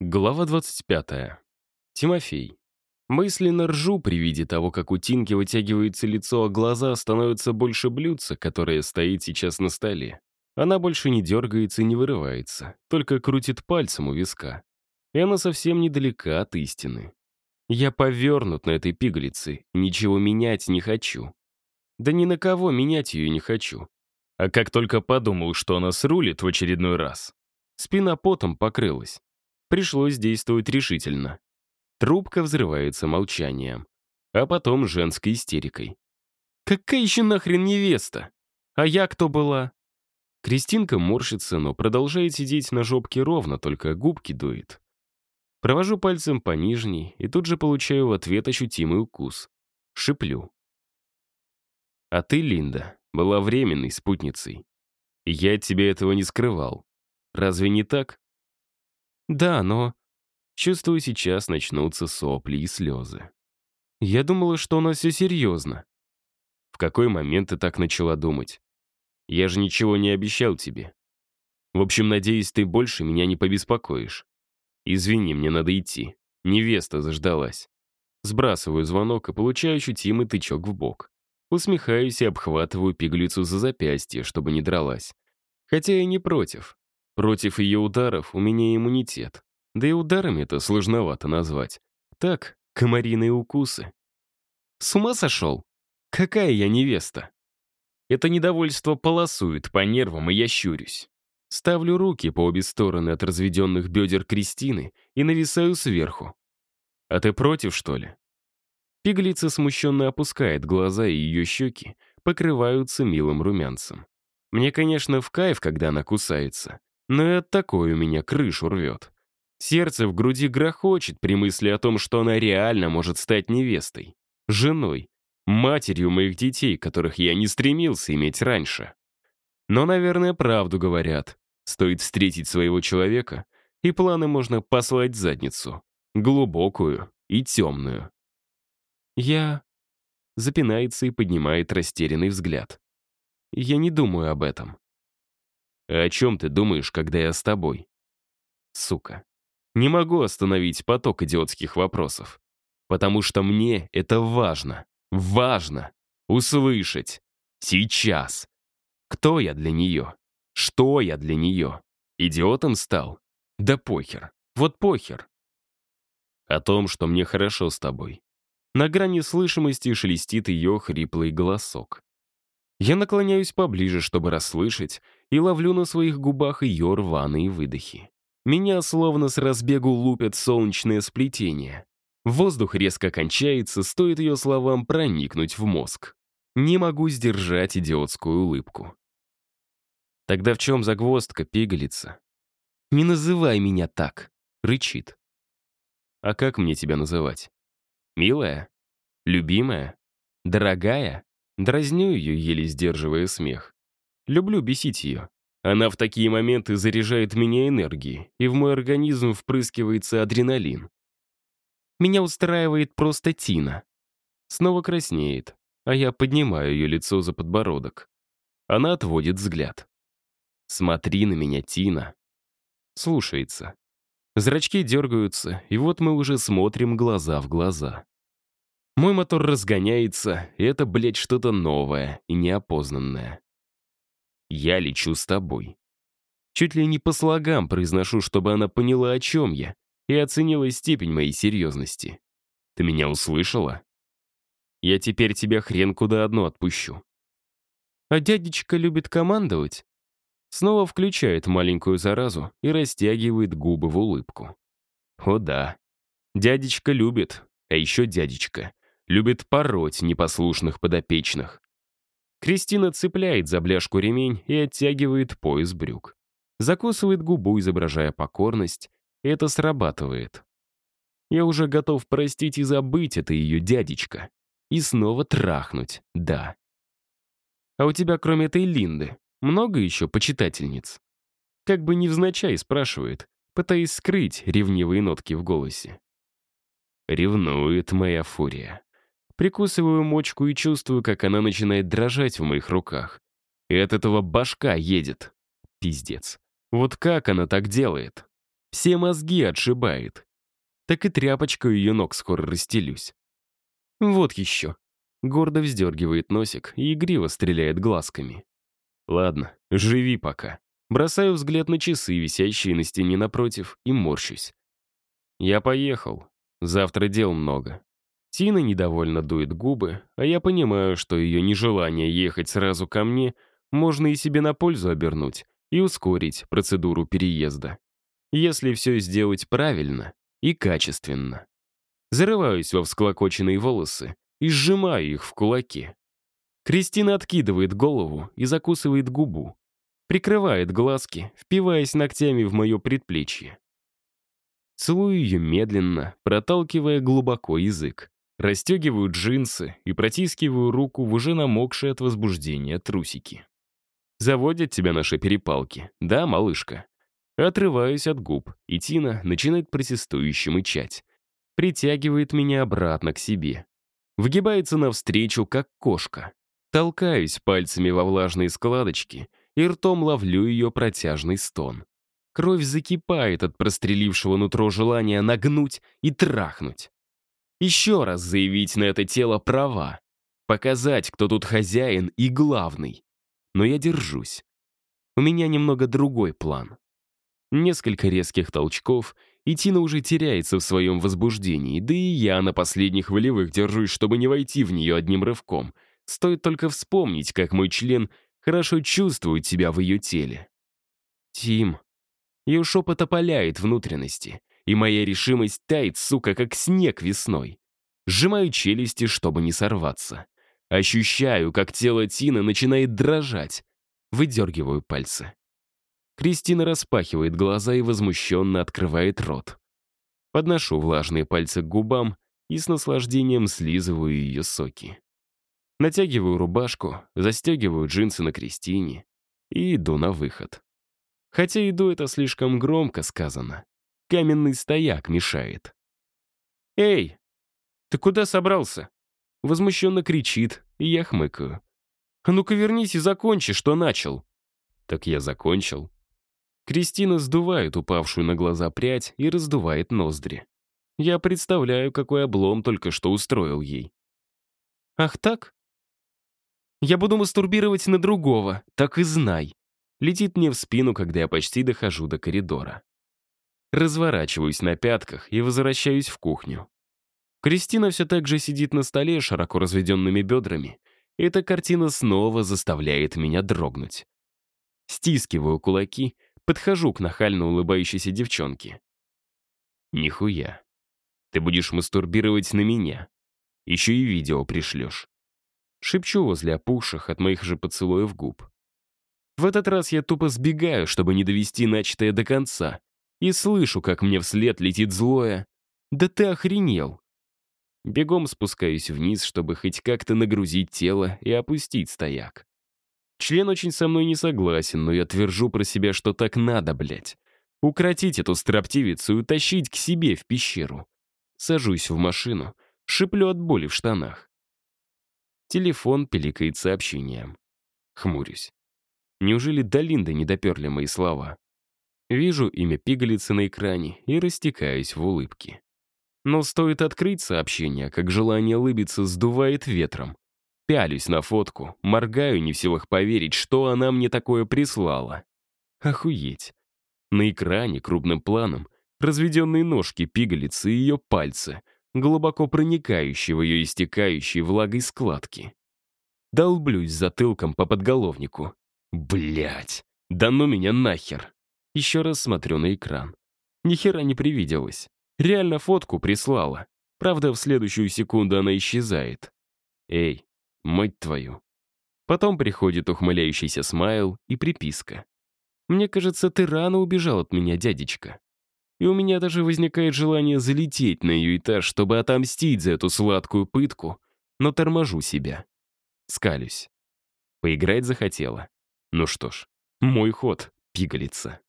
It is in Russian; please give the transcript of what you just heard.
Глава 25. Тимофей. Мысленно ржу при виде того, как у Тинки вытягивается лицо, а глаза становятся больше блюдца, которое стоит сейчас на столе. Она больше не дергается и не вырывается, только крутит пальцем у виска. И она совсем недалека от истины. Я повернут на этой пигалице, ничего менять не хочу. Да ни на кого менять ее не хочу. А как только подумал, что она срулит в очередной раз, спина потом покрылась. Пришлось действовать решительно. Трубка взрывается молчанием, а потом женской истерикой. «Какая еще нахрен невеста? А я кто была?» Кристинка морщится, но продолжает сидеть на жопке ровно, только губки дует. Провожу пальцем по нижней и тут же получаю в ответ ощутимый укус. Шиплю. «А ты, Линда, была временной спутницей. Я от тебя этого не скрывал. Разве не так?» Да, но... Чувствую, сейчас начнутся сопли и слезы. Я думала, что у нас все серьезно. В какой момент ты так начала думать? Я же ничего не обещал тебе. В общем, надеюсь, ты больше меня не побеспокоишь. Извини, мне надо идти. Невеста заждалась. Сбрасываю звонок и получаю ощутимый тычок в бок. Усмехаюсь и обхватываю пиглицу за запястье, чтобы не дралась. Хотя я не против. Против ее ударов у меня иммунитет. Да и ударами это сложновато назвать. Так, комариные укусы. С ума сошел? Какая я невеста? Это недовольство полосует по нервам, и я щурюсь. Ставлю руки по обе стороны от разведенных бедер Кристины и нависаю сверху. «А ты против, что ли?» Пиглица смущенно опускает глаза, и ее щеки покрываются милым румянцем. Мне, конечно, в кайф, когда она кусается, но и от такой у меня крышу рвет. Сердце в груди грохочет при мысли о том, что она реально может стать невестой, женой, матерью моих детей, которых я не стремился иметь раньше. Но, наверное, правду говорят. Стоит встретить своего человека, и планы можно послать в задницу. Глубокую и темную. Я... Запинается и поднимает растерянный взгляд. Я не думаю об этом. О чем ты думаешь, когда я с тобой? Сука. Не могу остановить поток идиотских вопросов. Потому что мне это важно. Важно. Услышать. Сейчас. Кто я для нее? Что я для нее? Идиотом стал? Да похер. Вот похер. О том, что мне хорошо с тобой. На грани слышимости шелестит ее хриплый голосок. Я наклоняюсь поближе, чтобы расслышать, и ловлю на своих губах ее рваные выдохи. Меня словно с разбегу лупят солнечное сплетение. Воздух резко кончается, стоит ее словам проникнуть в мозг. Не могу сдержать идиотскую улыбку. Тогда в чем загвоздка, пигалица? «Не называй меня так», — рычит. «А как мне тебя называть? Милая? Любимая? Дорогая?» Дразню ее, еле сдерживая смех. Люблю бесить ее. Она в такие моменты заряжает меня энергией, и в мой организм впрыскивается адреналин. Меня устраивает просто Тина. Снова краснеет, а я поднимаю ее лицо за подбородок. Она отводит взгляд. «Смотри на меня, Тина». Слушается. Зрачки дергаются, и вот мы уже смотрим глаза в глаза. Мой мотор разгоняется, и это, блядь, что-то новое и неопознанное. Я лечу с тобой. Чуть ли не по слогам произношу, чтобы она поняла, о чем я, и оценила степень моей серьезности. Ты меня услышала? Я теперь тебя хрен куда одну отпущу. А дядечка любит командовать? Снова включает маленькую заразу и растягивает губы в улыбку. О да, дядечка любит, а еще дядечка Любит пороть непослушных подопечных. Кристина цепляет за бляшку ремень и оттягивает пояс брюк. Закусывает губу, изображая покорность, и это срабатывает. Я уже готов простить и забыть это ее дядечка. И снова трахнуть, да. А у тебя, кроме этой Линды, много еще почитательниц? Как бы невзначай спрашивает, пытаясь скрыть ревнивые нотки в голосе. Ревнует моя фурия. Прикусываю мочку и чувствую, как она начинает дрожать в моих руках. И от этого башка едет. Пиздец. Вот как она так делает? Все мозги отшибает. Так и тряпочкой ее ног скоро расстелюсь. Вот еще. Гордо вздергивает носик и игриво стреляет глазками. Ладно, живи пока. Бросаю взгляд на часы, висящие на стене напротив, и морщусь. Я поехал. Завтра дел много. Тина недовольно дует губы, а я понимаю, что ее нежелание ехать сразу ко мне можно и себе на пользу обернуть и ускорить процедуру переезда. Если все сделать правильно и качественно. Зарываюсь во всклокоченные волосы и сжимаю их в кулаки. Кристина откидывает голову и закусывает губу. Прикрывает глазки, впиваясь ногтями в мое предплечье. Целую ее медленно, проталкивая глубоко язык. Растегиваю джинсы и протискиваю руку в уже намокшие от возбуждения трусики. Заводят тебя наши перепалки, да, малышка? Отрываюсь от губ, и Тина начинает протестующе мычать. Притягивает меня обратно к себе. Выгибается навстречу, как кошка. Толкаюсь пальцами во влажные складочки и ртом ловлю ее протяжный стон. Кровь закипает от прострелившего нутро желания нагнуть и трахнуть. Еще раз заявить на это тело права. Показать, кто тут хозяин и главный. Но я держусь. У меня немного другой план. Несколько резких толчков, и Тина уже теряется в своем возбуждении, да и я на последних волевых держусь, чтобы не войти в нее одним рывком. Стоит только вспомнить, как мой член хорошо чувствует себя в ее теле. «Тим». Ее шепот опаляет внутренности, и моя решимость тает, сука, как снег весной. Сжимаю челюсти, чтобы не сорваться. Ощущаю, как тело Тины начинает дрожать. Выдергиваю пальцы. Кристина распахивает глаза и возмущенно открывает рот. Подношу влажные пальцы к губам и с наслаждением слизываю ее соки. Натягиваю рубашку, застегиваю джинсы на Кристине и иду на выход. Хотя иду это слишком громко сказано. Каменный стояк мешает. «Эй, ты куда собрался?» Возмущенно кричит, и я хмыкаю. «А ну-ка вернись и закончи, что начал». «Так я закончил», Кристина сдувает упавшую на глаза прядь и раздувает ноздри. Я представляю, какой облом только что устроил ей. «Ах так? Я буду мастурбировать на другого, так и знай». Летит мне в спину, когда я почти дохожу до коридора. Разворачиваюсь на пятках и возвращаюсь в кухню. Кристина все так же сидит на столе широко разведенными бедрами. Эта картина снова заставляет меня дрогнуть. Стискиваю кулаки — Подхожу к нахально улыбающейся девчонке. «Нихуя. Ты будешь мастурбировать на меня. Еще и видео пришлешь». Шепчу возле опухших от моих же поцелуев губ. В этот раз я тупо сбегаю, чтобы не довести начатое до конца, и слышу, как мне вслед летит злое «Да ты охренел!». Бегом спускаюсь вниз, чтобы хоть как-то нагрузить тело и опустить стояк. Член очень со мной не согласен, но я твержу про себя, что так надо, блядь. Укротить эту строптивицу и утащить к себе в пещеру. Сажусь в машину, шиплю от боли в штанах. Телефон пиликает сообщением. Хмурюсь. Неужели до Линды не доперли мои слова? Вижу имя пигалицы на экране и растекаюсь в улыбке. Но стоит открыть сообщение, как желание улыбиться сдувает ветром. Пялюсь на фотку, моргаю, не в силах поверить, что она мне такое прислала. Охуеть. На экране крупным планом разведенные ножки пигалицы и ее пальцы, глубоко проникающие в ее истекающие влагой складки. Долблюсь затылком по подголовнику. Блять, да ну меня нахер. Еще раз смотрю на экран. Ни хера не привиделось. Реально фотку прислала. Правда, в следующую секунду она исчезает. Эй, Мать твою. Потом приходит ухмыляющийся смайл и приписка. «Мне кажется, ты рано убежал от меня, дядечка». И у меня даже возникает желание залететь на ее этаж, чтобы отомстить за эту сладкую пытку, но торможу себя. Скалюсь. Поиграть захотела. Ну что ж, мой ход, пигалица.